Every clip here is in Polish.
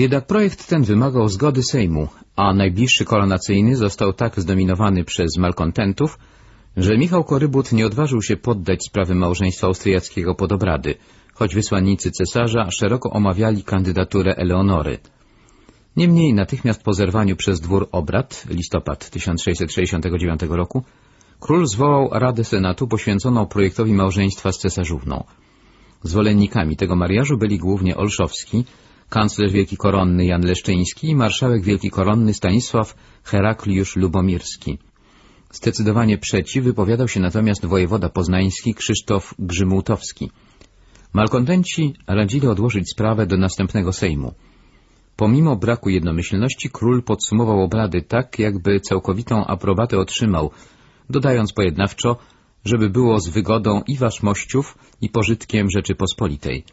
Jednak projekt ten wymagał zgody Sejmu, a najbliższy koronacyjny został tak zdominowany przez malkontentów, że Michał Korybut nie odważył się poddać sprawy małżeństwa austriackiego pod obrady, choć wysłannicy cesarza szeroko omawiali kandydaturę Eleonory. Niemniej natychmiast po zerwaniu przez dwór obrad, listopad 1669 roku, król zwołał Radę Senatu poświęconą projektowi małżeństwa z cesarzówną. Zwolennikami tego mariażu byli głównie Olszowski, kanclerz wielki koronny Jan Leszczyński i marszałek wielki koronny Stanisław Herakliusz Lubomirski. Zdecydowanie przeciw wypowiadał się natomiast wojewoda poznański Krzysztof Grzymułtowski. Malkontenci radzili odłożyć sprawę do następnego Sejmu. Pomimo braku jednomyślności król podsumował obrady tak, jakby całkowitą aprobatę otrzymał, dodając pojednawczo, żeby było z wygodą i waszmościów i pożytkiem Rzeczypospolitej.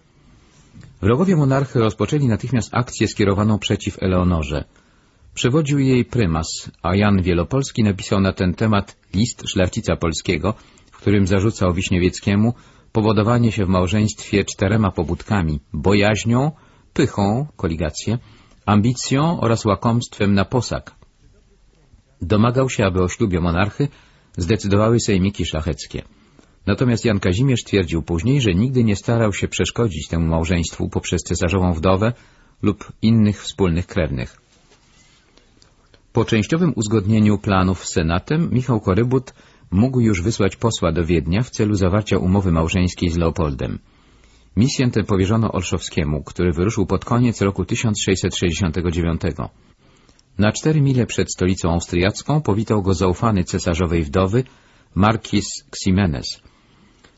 Wrogowie monarchy rozpoczęli natychmiast akcję skierowaną przeciw Eleonorze. Przewodził jej prymas, a Jan Wielopolski napisał na ten temat list szlachcica polskiego, w którym zarzucał Wiśniewieckiemu powodowanie się w małżeństwie czterema pobudkami — bojaźnią, pychą, koligację, ambicją oraz łakomstwem na posag. Domagał się, aby o ślubie monarchy zdecydowały sejmiki szlacheckie. Natomiast Jan Kazimierz twierdził później, że nigdy nie starał się przeszkodzić temu małżeństwu poprzez cesarzową wdowę lub innych wspólnych krewnych. Po częściowym uzgodnieniu planów z Senatem Michał Korybut mógł już wysłać posła do Wiednia w celu zawarcia umowy małżeńskiej z Leopoldem. Misję tę powierzono Olszowskiemu, który wyruszył pod koniec roku 1669. Na cztery mile przed stolicą austriacką powitał go zaufany cesarzowej wdowy Marquis Ximenes.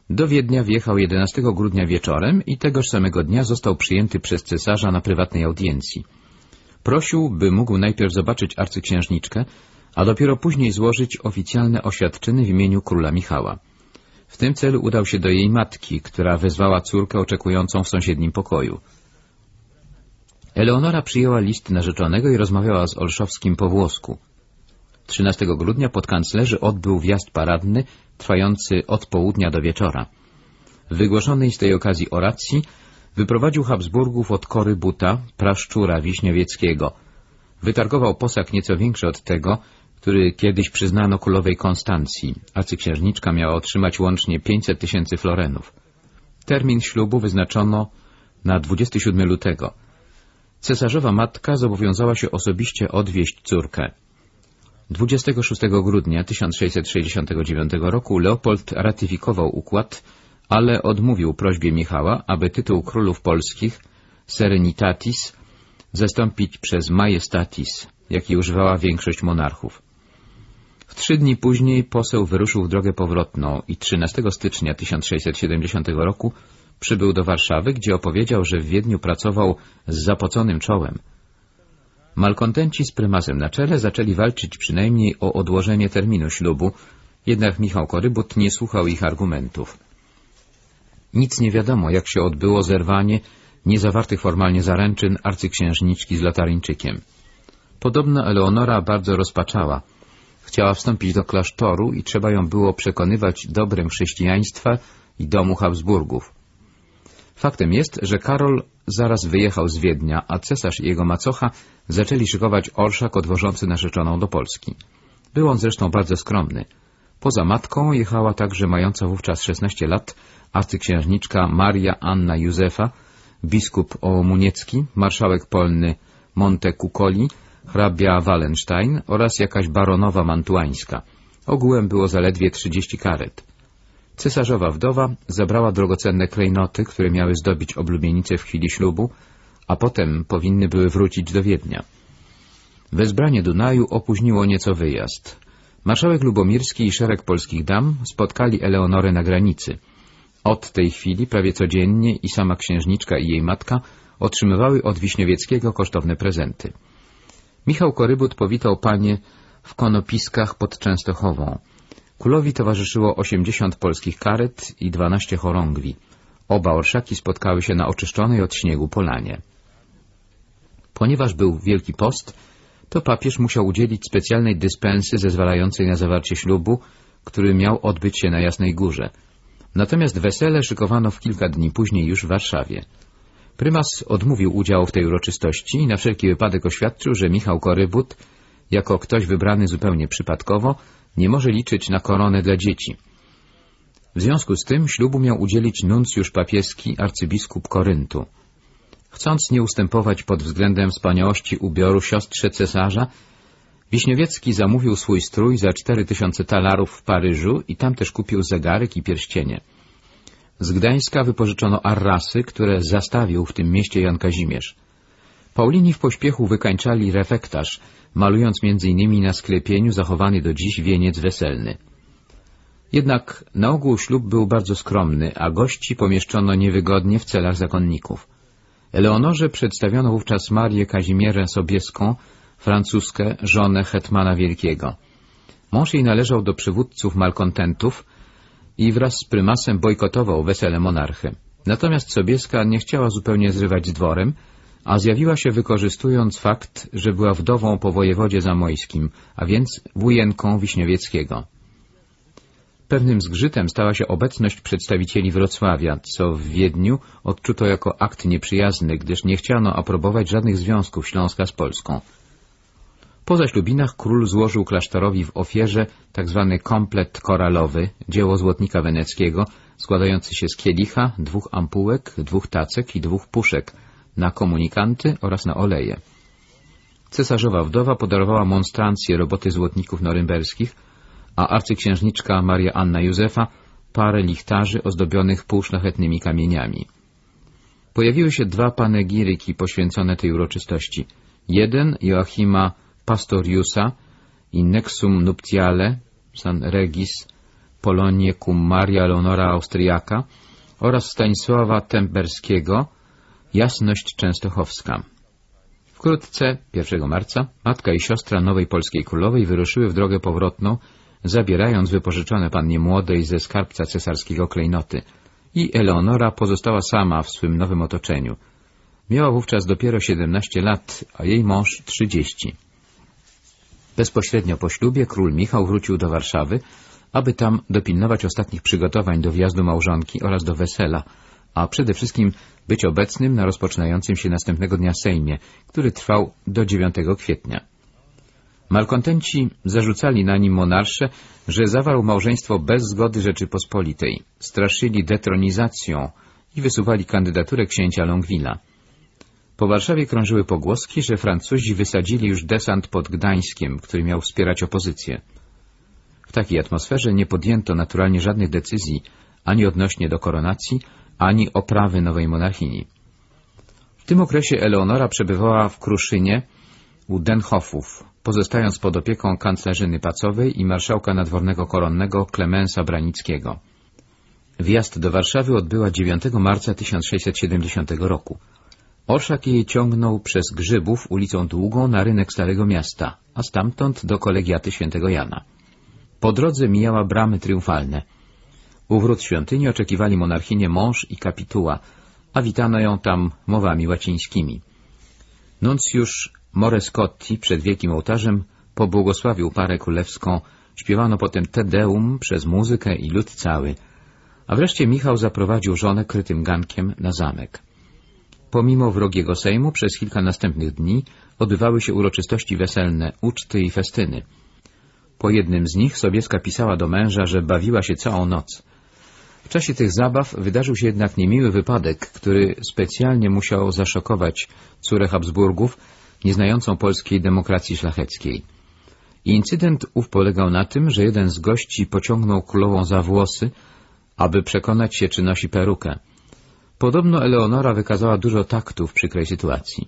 Do Wiednia wjechał 11 grudnia wieczorem i tegoż samego dnia został przyjęty przez cesarza na prywatnej audiencji. Prosił, by mógł najpierw zobaczyć arcyksiężniczkę, a dopiero później złożyć oficjalne oświadczyny w imieniu króla Michała. W tym celu udał się do jej matki, która wezwała córkę oczekującą w sąsiednim pokoju. Eleonora przyjęła list narzeczonego i rozmawiała z Olszowskim po włosku. 13 grudnia pod kanclerzy odbył wjazd paradny, trwający od południa do wieczora. W wygłoszonej z tej okazji oracji wyprowadził Habsburgów od kory buta, praszczura wiśniowieckiego. Wytargował posag nieco większy od tego, który kiedyś przyznano królowej Konstancji. Arcyksiężniczka miała otrzymać łącznie 500 tysięcy florenów. Termin ślubu wyznaczono na 27 lutego. Cesarzowa matka zobowiązała się osobiście odwieźć córkę. 26 grudnia 1669 roku Leopold ratyfikował układ, ale odmówił prośbie Michała, aby tytuł królów polskich Serenitatis zastąpić przez Majestatis, jaki używała większość monarchów. W trzy dni później poseł wyruszył w drogę powrotną i 13 stycznia 1670 roku przybył do Warszawy, gdzie opowiedział, że w Wiedniu pracował z zapoconym czołem. Malkontenci z prymasem na czele zaczęli walczyć przynajmniej o odłożenie terminu ślubu, jednak Michał Korybut nie słuchał ich argumentów. Nic nie wiadomo, jak się odbyło zerwanie niezawartych formalnie zaręczyn arcyksiężniczki z Lataryńczykiem. Podobno Eleonora bardzo rozpaczała. Chciała wstąpić do klasztoru i trzeba ją było przekonywać dobrem chrześcijaństwa i domu Habsburgów. Faktem jest, że Karol zaraz wyjechał z Wiednia, a cesarz i jego macocha zaczęli szykować orszak odwożący narzeczoną do Polski. Był on zresztą bardzo skromny. Poza matką jechała także mająca wówczas 16 lat arcyksiężniczka Maria Anna Józefa, biskup Omuniecki, marszałek polny Monte Cuccoli, hrabia Wallenstein oraz jakaś baronowa mantuańska. Ogółem było zaledwie 30 karet. Cesarzowa wdowa zabrała drogocenne klejnoty, które miały zdobić oblubienicę w chwili ślubu, a potem powinny były wrócić do Wiednia. Wezbranie Dunaju opóźniło nieco wyjazd. Marszałek Lubomirski i szereg polskich dam spotkali Eleonorę na granicy. Od tej chwili prawie codziennie i sama księżniczka i jej matka otrzymywały od Wiśniowieckiego kosztowne prezenty. Michał Korybut powitał panie w konopiskach pod Częstochową. Królowi towarzyszyło 80 polskich karet i 12 chorągwi. Oba orszaki spotkały się na oczyszczonej od śniegu polanie. Ponieważ był Wielki Post, to papież musiał udzielić specjalnej dyspensy zezwalającej na zawarcie ślubu, który miał odbyć się na Jasnej Górze. Natomiast wesele szykowano w kilka dni później już w Warszawie. Prymas odmówił udziału w tej uroczystości i na wszelki wypadek oświadczył, że Michał Korybut, jako ktoś wybrany zupełnie przypadkowo, nie może liczyć na koronę dla dzieci. W związku z tym ślubu miał udzielić nuncjusz papieski arcybiskup Koryntu. Chcąc nie ustępować pod względem wspaniałości ubioru siostrze cesarza, Wiśniewiecki zamówił swój strój za cztery tysiące talarów w Paryżu i tam też kupił zegarek i pierścienie. Z Gdańska wypożyczono arrasy, które zastawił w tym mieście Jan Kazimierz. Paulini w pośpiechu wykańczali refektarz, malując innymi na sklepieniu zachowany do dziś wieniec weselny. Jednak na ogół ślub był bardzo skromny, a gości pomieszczono niewygodnie w celach zakonników. Eleonorze przedstawiono wówczas Marię Kazimierę Sobieską, francuskę, żonę hetmana wielkiego. Mąż jej należał do przywódców malkontentów i wraz z prymasem bojkotował wesele monarchy. Natomiast Sobieska nie chciała zupełnie zrywać z dworem, a zjawiła się wykorzystując fakt, że była wdową po wojewodzie zamojskim, a więc wujenką Wiśniewieckiego. Pewnym zgrzytem stała się obecność przedstawicieli Wrocławia, co w Wiedniu odczuto jako akt nieprzyjazny, gdyż nie chciano aprobować żadnych związków Śląska z Polską. Po zaślubinach król złożył klasztorowi w ofierze tzw. Tak komplet koralowy, dzieło złotnika weneckiego, składający się z kielicha, dwóch ampułek, dwóch tacek i dwóch puszek, na komunikanty oraz na oleje. Cesarzowa wdowa podarowała monstrancję roboty złotników norymberskich, a arcyksiężniczka Maria Anna Józefa parę lichtarzy ozdobionych półszlachetnymi kamieniami. Pojawiły się dwa panegiryki poświęcone tej uroczystości. Jeden Joachima Pastoriusa i Nexum Nuptiale San Regis Polonie cum Maria Leonora Austriaka oraz Stanisława Temberskiego Jasność Częstochowska. Wkrótce, 1 marca, matka i siostra nowej polskiej królowej wyruszyły w drogę powrotną, zabierając wypożyczone pannie młodej ze skarbca cesarskiego klejnoty i Eleonora pozostała sama w swym nowym otoczeniu. Miała wówczas dopiero 17 lat, a jej mąż 30. Bezpośrednio po ślubie król Michał wrócił do Warszawy, aby tam dopilnować ostatnich przygotowań do wjazdu małżonki oraz do wesela, a przede wszystkim być obecnym na rozpoczynającym się następnego dnia Sejmie, który trwał do 9 kwietnia. Malkontenci zarzucali na nim monarsze, że zawarł małżeństwo bez zgody Rzeczypospolitej, straszyli detronizacją i wysuwali kandydaturę księcia Longwilla. Po Warszawie krążyły pogłoski, że Francuzi wysadzili już desant pod Gdańskiem, który miał wspierać opozycję. W takiej atmosferze nie podjęto naturalnie żadnych decyzji ani odnośnie do koronacji, ani oprawy nowej monarchini. W tym okresie Eleonora przebywała w Kruszynie u Denhoffów, pozostając pod opieką kanclerzyny pacowej i marszałka nadwornego koronnego Klemensa Branickiego. Wjazd do Warszawy odbyła 9 marca 1670 roku. Orszak jej ciągnął przez Grzybów ulicą Długą na rynek Starego Miasta, a stamtąd do kolegiaty świętego Jana. Po drodze mijała bramy triumfalne. U wrót świątyni oczekiwali monarchinie mąż i kapituła, a witano ją tam mowami łacińskimi. Nuncjusz Morescotti przed wielkim ołtarzem pobłogosławił parę królewską, śpiewano potem Te Deum przez muzykę i lud cały, a wreszcie Michał zaprowadził żonę krytym gankiem na zamek. Pomimo wrogiego sejmu przez kilka następnych dni odbywały się uroczystości weselne, uczty i festyny. Po jednym z nich Sobieska pisała do męża, że bawiła się całą noc. W czasie tych zabaw wydarzył się jednak niemiły wypadek, który specjalnie musiał zaszokować córę Habsburgów, nieznającą polskiej demokracji szlacheckiej. Incydent ów polegał na tym, że jeden z gości pociągnął królową za włosy, aby przekonać się, czy nosi perukę. Podobno Eleonora wykazała dużo taktu w przykrej sytuacji.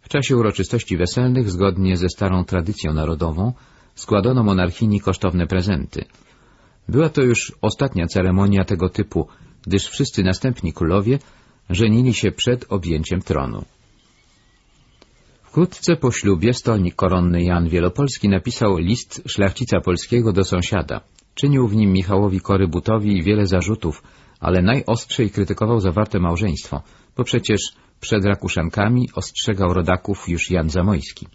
W czasie uroczystości weselnych, zgodnie ze starą tradycją narodową, składano monarchini kosztowne prezenty. Była to już ostatnia ceremonia tego typu, gdyż wszyscy następni królowie żenili się przed objęciem tronu. Wkrótce po ślubie stolnik koronny Jan Wielopolski napisał list szlachcica polskiego do sąsiada. Czynił w nim Michałowi Korybutowi wiele zarzutów, ale najostrzej krytykował zawarte małżeństwo, bo przecież przed Rakuszankami ostrzegał rodaków już Jan Zamojski.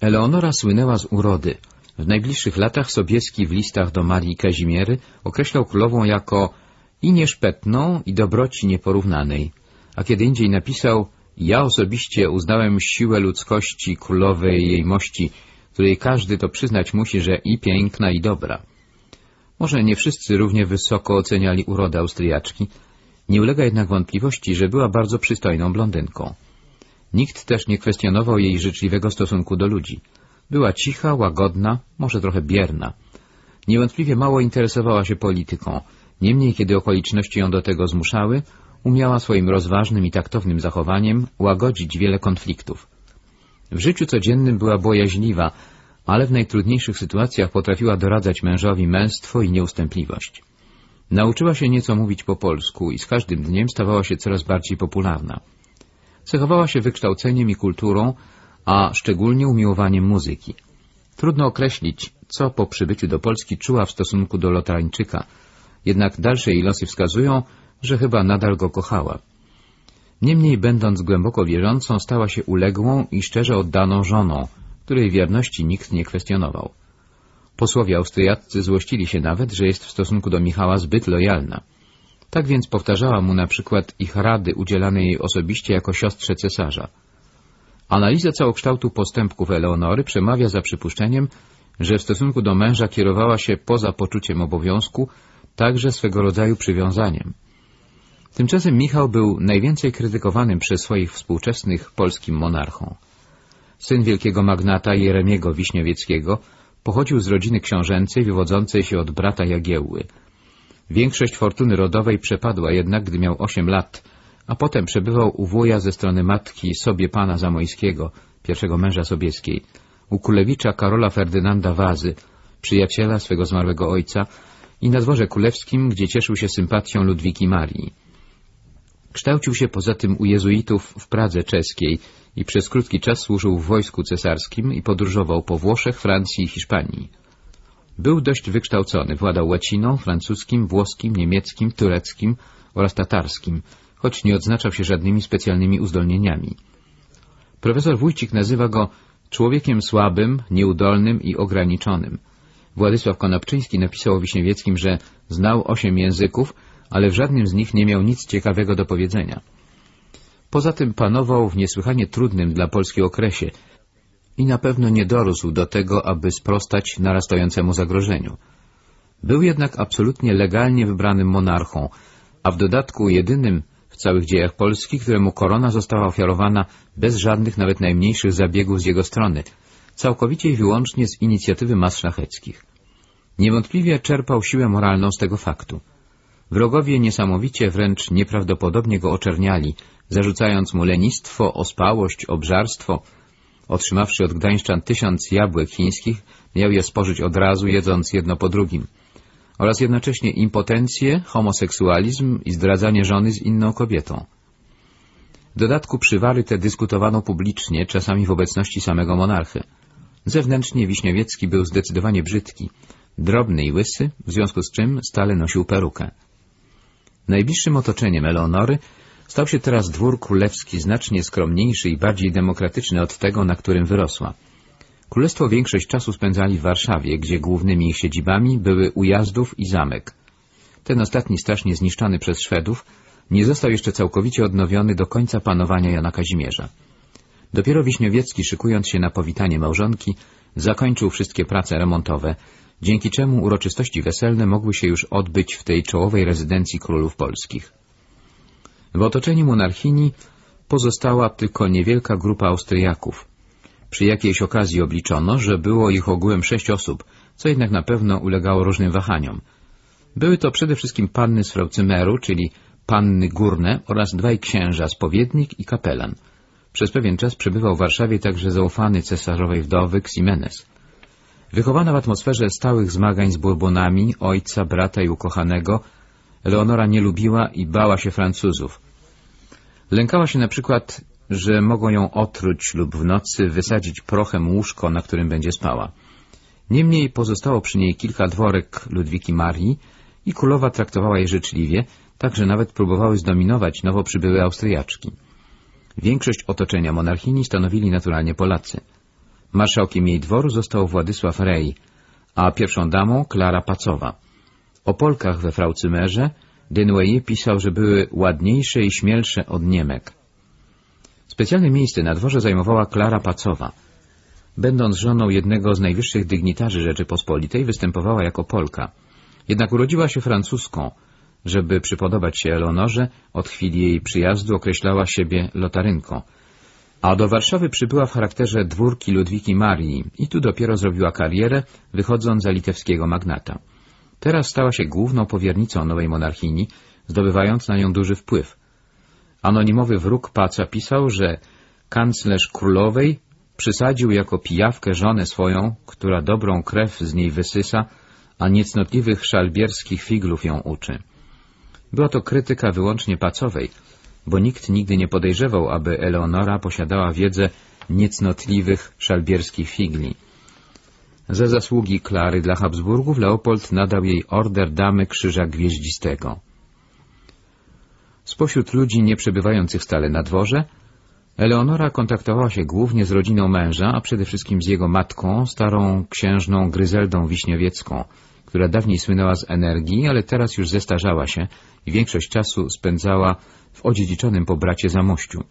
Eleonora słynęła z urody. W najbliższych latach Sobieski w listach do Marii Kazimiery określał królową jako i nieszpetną, i dobroci nieporównanej, a kiedy indziej napisał ja osobiście uznałem siłę ludzkości królowej jej mości, której każdy to przyznać musi, że i piękna, i dobra. Może nie wszyscy równie wysoko oceniali urodę Austriaczki, nie ulega jednak wątpliwości, że była bardzo przystojną blondynką. Nikt też nie kwestionował jej życzliwego stosunku do ludzi. Była cicha, łagodna, może trochę bierna. Niewątpliwie mało interesowała się polityką, niemniej kiedy okoliczności ją do tego zmuszały, umiała swoim rozważnym i taktownym zachowaniem łagodzić wiele konfliktów. W życiu codziennym była bojaźliwa, ale w najtrudniejszych sytuacjach potrafiła doradzać mężowi męstwo i nieustępliwość. Nauczyła się nieco mówić po polsku i z każdym dniem stawała się coraz bardziej popularna. Cechowała się wykształceniem i kulturą, a szczególnie umiłowaniem muzyki. Trudno określić, co po przybyciu do Polski czuła w stosunku do Lotańczyka, jednak dalsze jej losy wskazują, że chyba nadal go kochała. Niemniej, będąc głęboko wierzącą, stała się uległą i szczerze oddaną żoną, której wierności nikt nie kwestionował. Posłowie austriaccy złościli się nawet, że jest w stosunku do Michała zbyt lojalna. Tak więc powtarzała mu na przykład ich rady udzielane jej osobiście jako siostrze cesarza. Analiza całokształtu postępków Eleonory przemawia za przypuszczeniem, że w stosunku do męża kierowała się poza poczuciem obowiązku także swego rodzaju przywiązaniem. Tymczasem Michał był najwięcej krytykowanym przez swoich współczesnych polskim monarchą. Syn wielkiego magnata Jeremiego Wiśniewieckiego pochodził z rodziny książęcej wywodzącej się od brata Jagiełły. Większość fortuny rodowej przepadła jednak, gdy miał osiem lat, a potem przebywał u wuja ze strony matki sobie pana Zamojskiego, pierwszego męża Sobieskiej, u Kulewicza Karola Ferdynanda Wazy, przyjaciela swego zmarłego ojca, i na dworze królewskim, gdzie cieszył się sympatią Ludwiki Marii. Kształcił się poza tym u jezuitów w Pradze czeskiej i przez krótki czas służył w wojsku cesarskim i podróżował po Włoszech, Francji i Hiszpanii. Był dość wykształcony, władał łaciną, francuskim, włoskim, niemieckim, tureckim oraz tatarskim, choć nie odznaczał się żadnymi specjalnymi uzdolnieniami. Profesor Wójcik nazywa go człowiekiem słabym, nieudolnym i ograniczonym. Władysław Konopczyński napisał o Wiśniewieckim, że znał osiem języków, ale w żadnym z nich nie miał nic ciekawego do powiedzenia. Poza tym panował w niesłychanie trudnym dla Polski okresie i na pewno nie dorósł do tego, aby sprostać narastającemu zagrożeniu. Był jednak absolutnie legalnie wybranym monarchą, a w dodatku jedynym w całych dziejach Polski, któremu korona została ofiarowana bez żadnych, nawet najmniejszych zabiegów z jego strony, całkowicie i wyłącznie z inicjatywy mas szlacheckich. Niewątpliwie czerpał siłę moralną z tego faktu. Wrogowie niesamowicie, wręcz nieprawdopodobnie go oczerniali, zarzucając mu lenistwo, ospałość, obżarstwo. Otrzymawszy od gdańszczan tysiąc jabłek chińskich, miał je spożyć od razu, jedząc jedno po drugim. Oraz jednocześnie impotencję, homoseksualizm i zdradzanie żony z inną kobietą. W dodatku przywary te dyskutowano publicznie, czasami w obecności samego monarchy. Zewnętrznie Wiśniewiecki był zdecydowanie brzydki, drobny i łysy, w związku z czym stale nosił perukę. Najbliższym otoczeniem Eleonory stał się teraz dwór królewski znacznie skromniejszy i bardziej demokratyczny od tego, na którym wyrosła. Królestwo większość czasu spędzali w Warszawie, gdzie głównymi ich siedzibami były ujazdów i zamek. Ten ostatni strasznie zniszczony przez Szwedów nie został jeszcze całkowicie odnowiony do końca panowania Jana Kazimierza. Dopiero Wiśniowiecki, szykując się na powitanie małżonki, zakończył wszystkie prace remontowe, dzięki czemu uroczystości weselne mogły się już odbyć w tej czołowej rezydencji królów polskich. W otoczeniu monarchini pozostała tylko niewielka grupa Austriaków. Przy jakiejś okazji obliczono, że było ich ogółem sześć osób, co jednak na pewno ulegało różnym wahaniom. Były to przede wszystkim panny z Fraucymeru, czyli panny górne oraz dwaj księża, spowiednik i kapelan. Przez pewien czas przebywał w Warszawie także zaufany cesarzowej wdowy Ximenes. Wychowana w atmosferze stałych zmagań z Bourbonami, ojca, brata i ukochanego, Leonora nie lubiła i bała się Francuzów. Lękała się na przykład, że mogą ją otruć lub w nocy wysadzić prochem łóżko, na którym będzie spała. Niemniej pozostało przy niej kilka dworek Ludwiki Marii i królowa traktowała je życzliwie, tak że nawet próbowały zdominować nowo przybyłe Austriaczki. Większość otoczenia monarchini stanowili naturalnie Polacy. Marszałkiem jej dworu został Władysław Rej, a pierwszą damą Klara Pacowa. O Polkach we Fraucymerze Denouillet pisał, że były ładniejsze i śmielsze od Niemek. Specjalne miejsce na dworze zajmowała Klara Pacowa. Będąc żoną jednego z najwyższych dygnitarzy Rzeczypospolitej, występowała jako Polka. Jednak urodziła się francuską. Żeby przypodobać się Eleonorze, od chwili jej przyjazdu określała siebie lotarynką. A do Warszawy przybyła w charakterze dwórki Ludwiki Marii i tu dopiero zrobiła karierę, wychodząc za litewskiego magnata. Teraz stała się główną powiernicą nowej monarchini, zdobywając na nią duży wpływ. Anonimowy wróg Paca pisał, że kanclerz królowej przysadził jako pijawkę żonę swoją, która dobrą krew z niej wysysa, a niecnotliwych szalbierskich figlów ją uczy. Była to krytyka wyłącznie pacowej, bo nikt nigdy nie podejrzewał, aby Eleonora posiadała wiedzę niecnotliwych szalbierskich figli. Za zasługi Klary dla Habsburgów Leopold nadał jej order Damy Krzyża Gwieździstego. Spośród ludzi nie przebywających stale na dworze, Eleonora kontaktowała się głównie z rodziną męża, a przede wszystkim z jego matką, starą księżną Gryzeldą Wiśniowiecką, która dawniej słynęła z energii, ale teraz już zestarzała się i większość czasu spędzała w odziedziczonym po bracie Zamościu.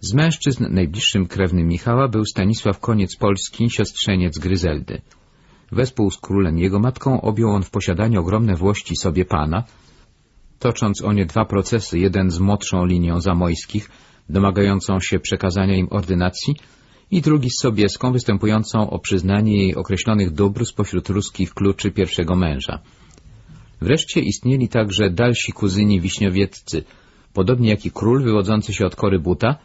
Z mężczyzn najbliższym krewnym Michała był Stanisław Koniec Polski, siostrzeniec Gryzeldy. Wespół z królem jego matką objął on w posiadaniu ogromne włości sobie pana, tocząc o nie dwa procesy, jeden z młodszą linią zamojskich, domagającą się przekazania im ordynacji, i drugi z Sobieską, występującą o przyznanie jej określonych dóbr spośród ruskich kluczy pierwszego męża. Wreszcie istnieli także dalsi kuzyni wiśniowieccy, podobnie jak i król wywodzący się od Korybuta,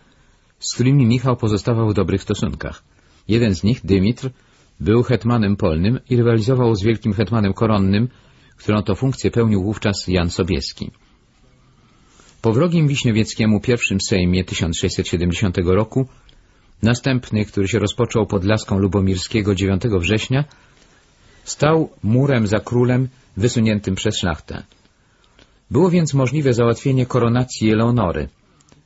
z którymi Michał pozostawał w dobrych stosunkach. Jeden z nich, Dymitr, był hetmanem polnym i rywalizował z wielkim hetmanem koronnym, którą to funkcję pełnił wówczas Jan Sobieski. Po wrogim Wiśniowieckiemu pierwszym Sejmie 1670 roku, następny, który się rozpoczął pod Laską Lubomirskiego 9 września, stał murem za królem wysuniętym przez szlachtę. Było więc możliwe załatwienie koronacji Eleonory.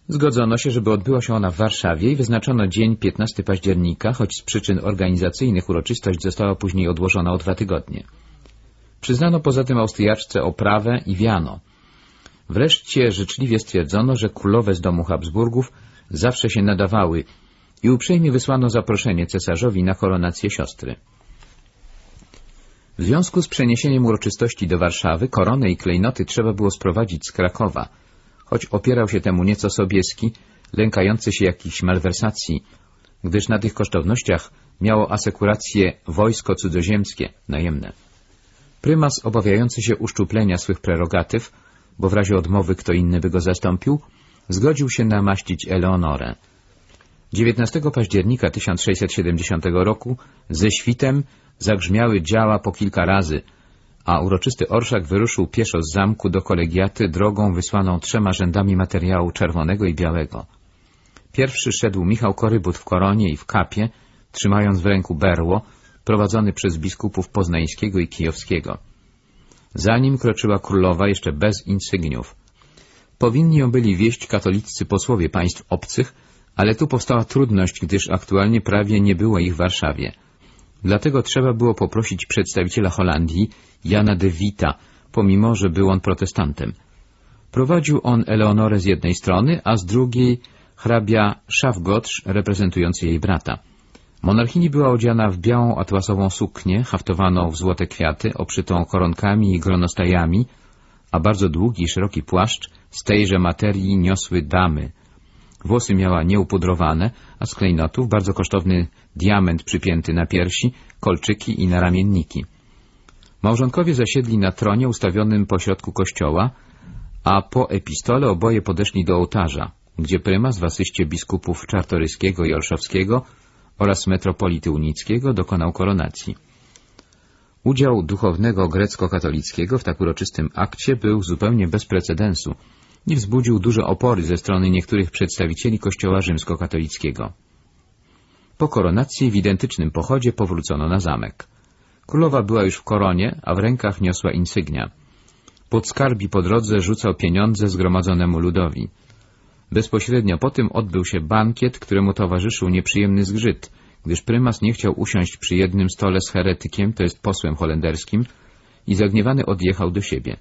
Zgodzono się, żeby odbyła się ona w Warszawie i wyznaczono dzień 15 października, choć z przyczyn organizacyjnych uroczystość została później odłożona o dwa tygodnie. Przyznano poza tym Austriaczce oprawę i wiano. Wreszcie życzliwie stwierdzono, że królowe z domu Habsburgów zawsze się nadawały i uprzejmie wysłano zaproszenie cesarzowi na koronację siostry. W związku z przeniesieniem uroczystości do Warszawy koronę i klejnoty trzeba było sprowadzić z Krakowa, choć opierał się temu nieco Sobieski, lękający się jakichś malwersacji, gdyż na tych kosztownościach miało asekurację wojsko cudzoziemskie, najemne. Prymas, obawiający się uszczuplenia swych prerogatyw, bo w razie odmowy kto inny by go zastąpił, zgodził się namaścić Eleonorę. 19 października 1670 roku ze świtem zagrzmiały działa po kilka razy, a uroczysty orszak wyruszył pieszo z zamku do kolegiaty drogą wysłaną trzema rzędami materiału czerwonego i białego. Pierwszy szedł Michał Korybut w koronie i w kapie, trzymając w ręku berło, prowadzony przez biskupów poznańskiego i kijowskiego. Za nim kroczyła królowa jeszcze bez insygniów. Powinni ją byli wieść katoliccy posłowie państw obcych, ale tu powstała trudność, gdyż aktualnie prawie nie było ich w Warszawie. Dlatego trzeba było poprosić przedstawiciela Holandii, Jana de Vita, pomimo, że był on protestantem. Prowadził on Eleonorę z jednej strony, a z drugiej hrabia Szafgotsz reprezentujący jej brata. Monarchini była odziana w białą atłasową suknię, haftowaną w złote kwiaty, obszytą koronkami i gronostajami, a bardzo długi i szeroki płaszcz z tejże materii niosły damy. Włosy miała nieupudrowane, a z klejnotów bardzo kosztowny diament przypięty na piersi, kolczyki i naramienniki. Małżonkowie zasiedli na tronie ustawionym pośrodku kościoła, a po epistole oboje podeszli do ołtarza, gdzie prymas w asyście biskupów Czartoryskiego i Olszowskiego oraz metropolity unickiego dokonał koronacji. Udział duchownego grecko-katolickiego w tak uroczystym akcie był zupełnie bez precedensu i wzbudził duże opory ze strony niektórych przedstawicieli kościoła rzymskokatolickiego. Po koronacji w identycznym pochodzie powrócono na zamek. Królowa była już w koronie, a w rękach niosła insygnia. Pod skarbi po drodze rzucał pieniądze zgromadzonemu ludowi. Bezpośrednio po tym odbył się bankiet, któremu towarzyszył nieprzyjemny zgrzyt, gdyż prymas nie chciał usiąść przy jednym stole z heretykiem, to jest posłem holenderskim, i zagniewany odjechał do siebie.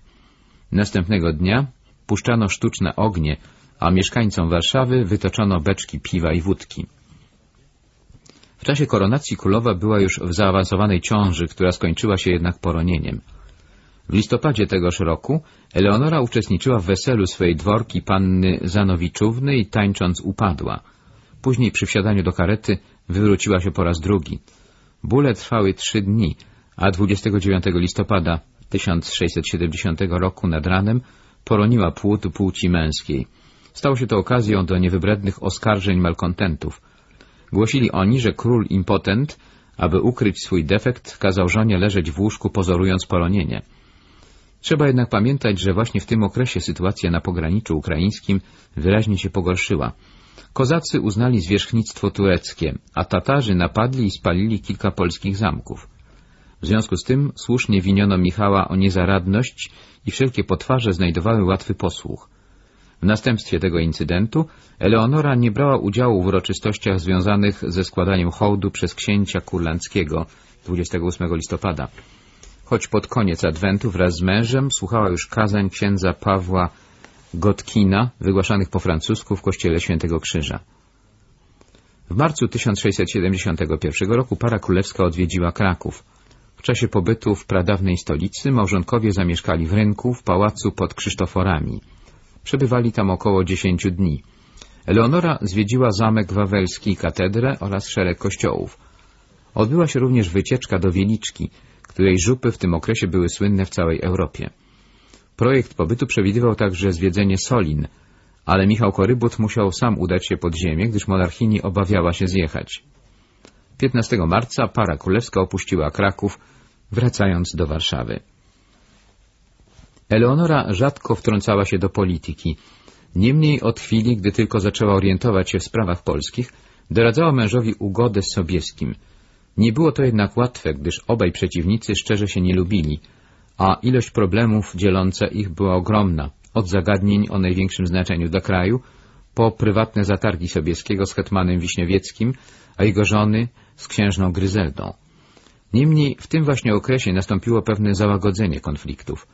Następnego dnia puszczano sztuczne ognie, a mieszkańcom Warszawy wytoczono beczki piwa i wódki. W czasie koronacji królowa była już w zaawansowanej ciąży, która skończyła się jednak poronieniem. W listopadzie tegoż roku Eleonora uczestniczyła w weselu swojej dworki panny Zanowiczówny i tańcząc upadła. Później przy wsiadaniu do karety wywróciła się po raz drugi. Bóle trwały trzy dni, a 29 listopada 1670 roku nad ranem poroniła płód płci męskiej. Stało się to okazją do niewybrednych oskarżeń malkontentów. Głosili oni, że król impotent, aby ukryć swój defekt, kazał żonie leżeć w łóżku pozorując poronienie. Trzeba jednak pamiętać, że właśnie w tym okresie sytuacja na pograniczu ukraińskim wyraźnie się pogorszyła. Kozacy uznali zwierzchnictwo tureckie, a Tatarzy napadli i spalili kilka polskich zamków. W związku z tym słusznie winiono Michała o niezaradność i wszelkie potwarze znajdowały łatwy posłuch. W następstwie tego incydentu Eleonora nie brała udziału w uroczystościach związanych ze składaniem hołdu przez księcia kurlandzkiego 28 listopada. Choć pod koniec Adwentu wraz z mężem słuchała już kazań księdza Pawła Gotkina, wygłaszanych po francusku w kościele Świętego Krzyża. W marcu 1671 roku para królewska odwiedziła Kraków. W czasie pobytu w pradawnej stolicy małżonkowie zamieszkali w rynku w pałacu pod Krzysztoforami. Przebywali tam około dziesięciu dni. Eleonora zwiedziła zamek wawelski katedrę oraz szereg kościołów. Odbyła się również wycieczka do Wieliczki, której żupy w tym okresie były słynne w całej Europie. Projekt pobytu przewidywał także zwiedzenie Solin, ale Michał Korybut musiał sam udać się pod ziemię, gdyż monarchini obawiała się zjechać. 15 marca para królewska opuściła Kraków, wracając do Warszawy. Eleonora rzadko wtrącała się do polityki. Niemniej od chwili, gdy tylko zaczęła orientować się w sprawach polskich, doradzała mężowi ugodę z Sobieskim. Nie było to jednak łatwe, gdyż obaj przeciwnicy szczerze się nie lubili, a ilość problemów dzieląca ich była ogromna, od zagadnień o największym znaczeniu dla kraju, po prywatne zatargi Sobieskiego z hetmanem Wiśniewieckim, a jego żony z księżną Gryzeldą. Niemniej w tym właśnie okresie nastąpiło pewne załagodzenie konfliktów.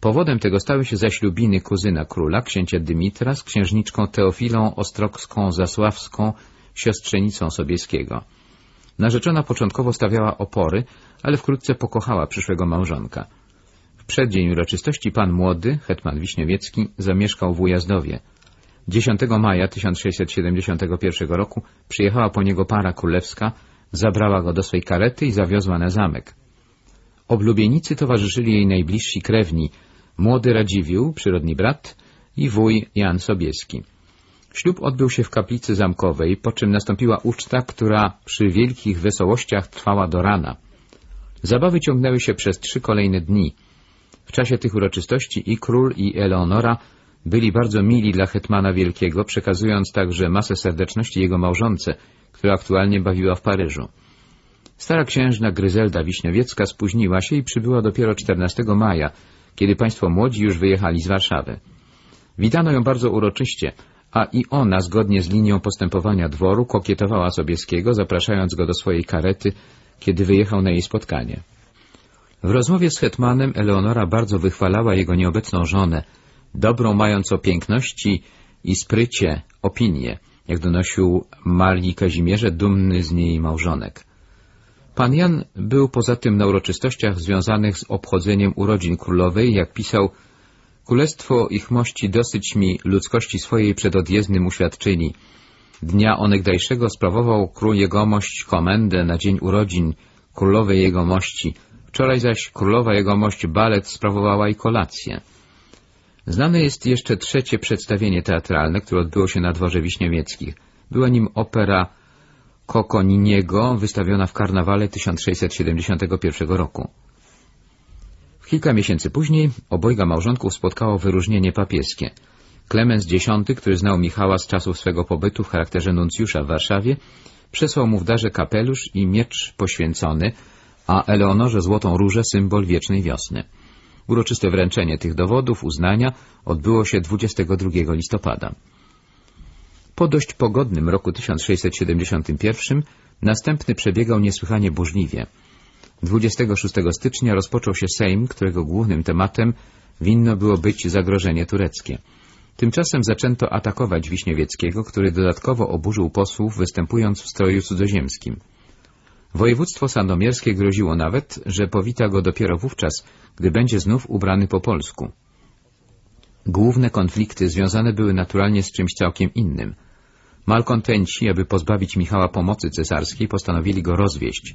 Powodem tego stały się zaślubiny kuzyna króla, księcia Dymitra, z księżniczką Teofilą Ostrogską-Zasławską, siostrzenicą Sobieskiego. Narzeczona początkowo stawiała opory, ale wkrótce pokochała przyszłego małżonka. W przeddzień uroczystości pan młody, hetman Wiśniewiecki, zamieszkał w Ujazdowie. 10 maja 1671 roku przyjechała po niego para królewska, zabrała go do swej karety i zawiozła na zamek. Oblubienicy towarzyszyli jej najbliżsi krewni, młody Radziwiłł, przyrodni brat i wuj Jan Sobieski. Ślub odbył się w kaplicy zamkowej, po czym nastąpiła uczta, która przy wielkich wesołościach trwała do rana. Zabawy ciągnęły się przez trzy kolejne dni. W czasie tych uroczystości i król, i Eleonora byli bardzo mili dla hetmana wielkiego, przekazując także masę serdeczności jego małżonce, która aktualnie bawiła w Paryżu. Stara księżna Gryzelda Wiśniowiecka spóźniła się i przybyła dopiero 14 maja, kiedy państwo młodzi już wyjechali z Warszawy. Witano ją bardzo uroczyście, a i ona, zgodnie z linią postępowania dworu, kokietowała Sobieskiego, zapraszając go do swojej karety, kiedy wyjechał na jej spotkanie. W rozmowie z hetmanem Eleonora bardzo wychwalała jego nieobecną żonę, dobrą mając o piękności i sprycie opinię, jak donosił Marii Kazimierze, dumny z niej małżonek. Pan Jan był poza tym na uroczystościach związanych z obchodzeniem urodzin królowej, jak pisał Królestwo ich mości dosyć mi ludzkości swojej przed odjezdnym uświadczyli. Dnia onegdajszego sprawował król jegomość komendę na dzień urodzin królowej jegomości, wczoraj zaś królowa jegomość balet sprawowała i kolację. Znane jest jeszcze trzecie przedstawienie teatralne, które odbyło się na dworze Wiśniewieckich. Była nim opera Kokoniniego, wystawiona w karnawale 1671 roku. Kilka miesięcy później obojga małżonków spotkało wyróżnienie papieskie. Klemens X, który znał Michała z czasów swego pobytu w charakterze nuncjusza w Warszawie, przesłał mu w darze kapelusz i miecz poświęcony, a Eleonorze złotą różę, symbol wiecznej wiosny. Uroczyste wręczenie tych dowodów uznania odbyło się 22 listopada. Po dość pogodnym roku 1671 następny przebiegał niesłychanie burzliwie. 26 stycznia rozpoczął się Sejm, którego głównym tematem winno było być zagrożenie tureckie. Tymczasem zaczęto atakować Wiśniewieckiego, który dodatkowo oburzył posłów, występując w stroju cudzoziemskim. Województwo sandomierskie groziło nawet, że powita go dopiero wówczas, gdy będzie znów ubrany po polsku. Główne konflikty związane były naturalnie z czymś całkiem innym. Malkontenci, aby pozbawić Michała pomocy cesarskiej, postanowili go rozwieść.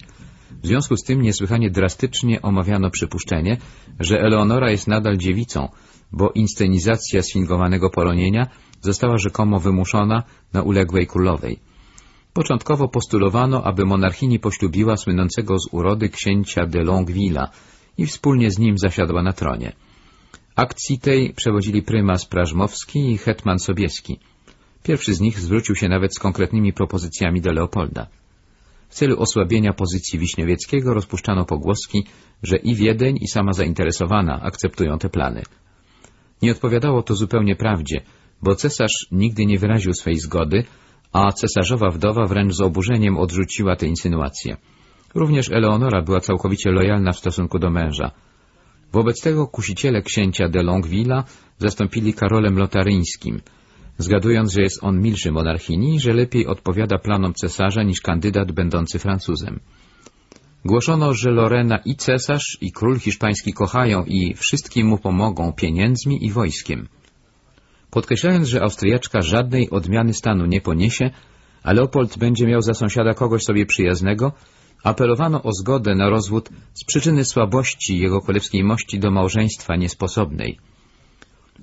W związku z tym niesłychanie drastycznie omawiano przypuszczenie, że Eleonora jest nadal dziewicą, bo inscenizacja sfingowanego polonienia została rzekomo wymuszona na uległej królowej. Początkowo postulowano, aby monarchini poślubiła słynącego z urody księcia de Longueville'a i wspólnie z nim zasiadła na tronie. Akcji tej przewodzili prymas Prażmowski i hetman Sobieski. Pierwszy z nich zwrócił się nawet z konkretnymi propozycjami do Leopolda. W celu osłabienia pozycji Wiśniewieckiego rozpuszczano pogłoski, że i Wiedeń, i sama zainteresowana akceptują te plany. Nie odpowiadało to zupełnie prawdzie, bo cesarz nigdy nie wyraził swej zgody, a cesarzowa wdowa wręcz z oburzeniem odrzuciła te insynuacje. Również Eleonora była całkowicie lojalna w stosunku do męża. Wobec tego kusiciele księcia de Longueville'a zastąpili Karolem Lotaryńskim, zgadując, że jest on milszy monarchini że lepiej odpowiada planom cesarza niż kandydat będący Francuzem. Głoszono, że Lorena i cesarz, i król hiszpański kochają i wszystkim mu pomogą pieniędzmi i wojskiem. Podkreślając, że Austriaczka żadnej odmiany stanu nie poniesie, a Leopold będzie miał za sąsiada kogoś sobie przyjaznego, apelowano o zgodę na rozwód z przyczyny słabości jego królewskiej mości do małżeństwa niesposobnej.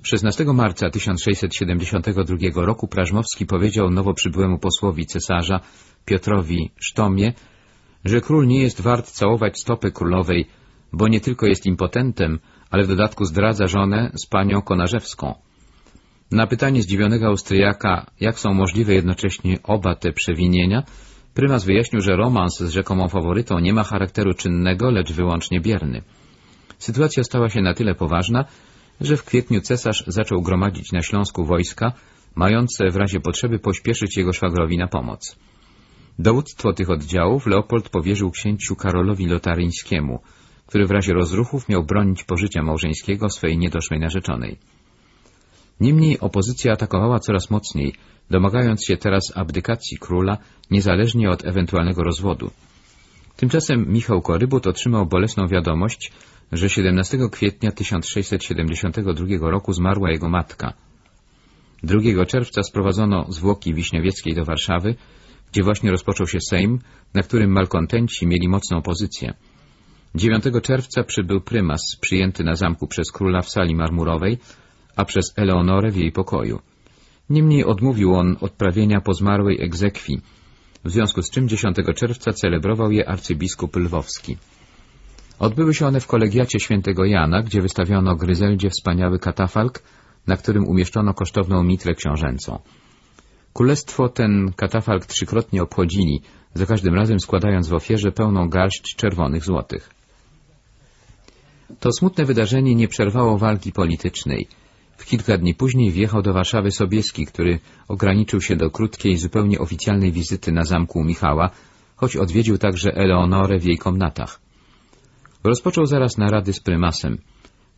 16 marca 1672 roku Prażmowski powiedział nowo przybyłemu posłowi cesarza Piotrowi Sztomie, że król nie jest wart całować stopy królowej, bo nie tylko jest impotentem, ale w dodatku zdradza żonę z panią Konarzewską. Na pytanie zdziwionego Austriaka, jak są możliwe jednocześnie oba te przewinienia, prymas wyjaśnił, że romans z rzekomą faworytą nie ma charakteru czynnego, lecz wyłącznie bierny. Sytuacja stała się na tyle poważna, że w kwietniu cesarz zaczął gromadzić na Śląsku wojska, mające w razie potrzeby pośpieszyć jego szwagrowi na pomoc. Dowództwo tych oddziałów Leopold powierzył księciu Karolowi Lotaryńskiemu, który w razie rozruchów miał bronić pożycia małżeńskiego swej niedoszłej narzeczonej. Niemniej opozycja atakowała coraz mocniej, domagając się teraz abdykacji króla, niezależnie od ewentualnego rozwodu. Tymczasem Michał Korybut otrzymał bolesną wiadomość, że 17 kwietnia 1672 roku zmarła jego matka. 2 czerwca sprowadzono zwłoki Wiśniowieckiej do Warszawy, gdzie właśnie rozpoczął się Sejm, na którym malkontenci mieli mocną pozycję. 9 czerwca przybył prymas, przyjęty na zamku przez króla w sali marmurowej, a przez Eleonorę w jej pokoju. Niemniej odmówił on odprawienia pozmarłej egzekwii, w związku z czym 10 czerwca celebrował je arcybiskup lwowski. Odbyły się one w kolegiacie świętego Jana, gdzie wystawiono Gryzeldzie wspaniały katafalk, na którym umieszczono kosztowną mitrę książęcą. Królestwo ten katafalk trzykrotnie obchodzili, za każdym razem składając w ofierze pełną garść czerwonych złotych. To smutne wydarzenie nie przerwało walki politycznej. W kilka dni później wjechał do Warszawy Sobieski, który ograniczył się do krótkiej, zupełnie oficjalnej wizyty na zamku Michała, choć odwiedził także Eleonorę w jej komnatach. Rozpoczął zaraz narady z prymasem.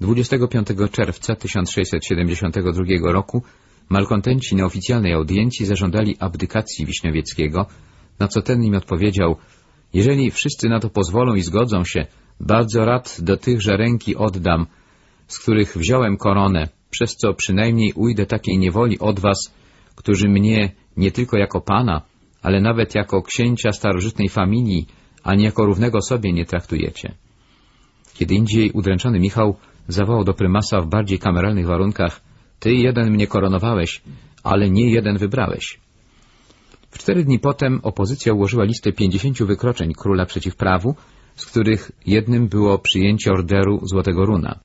25 czerwca 1672 roku malkontenci na oficjalnej audiencji zażądali abdykacji Wiśniowieckiego, na co ten im odpowiedział, jeżeli wszyscy na to pozwolą i zgodzą się, bardzo rad do tychże ręki oddam, z których wziąłem koronę, przez co przynajmniej ujdę takiej niewoli od was, którzy mnie nie tylko jako pana, ale nawet jako księcia starożytnej familii, ani jako równego sobie nie traktujecie. Kiedy indziej udręczony Michał zawołał do prymasa w bardziej kameralnych warunkach Ty jeden mnie koronowałeś, ale nie jeden wybrałeś. W cztery dni potem opozycja ułożyła listę pięćdziesięciu wykroczeń króla przeciw prawu, z których jednym było przyjęcie orderu Złotego Runa.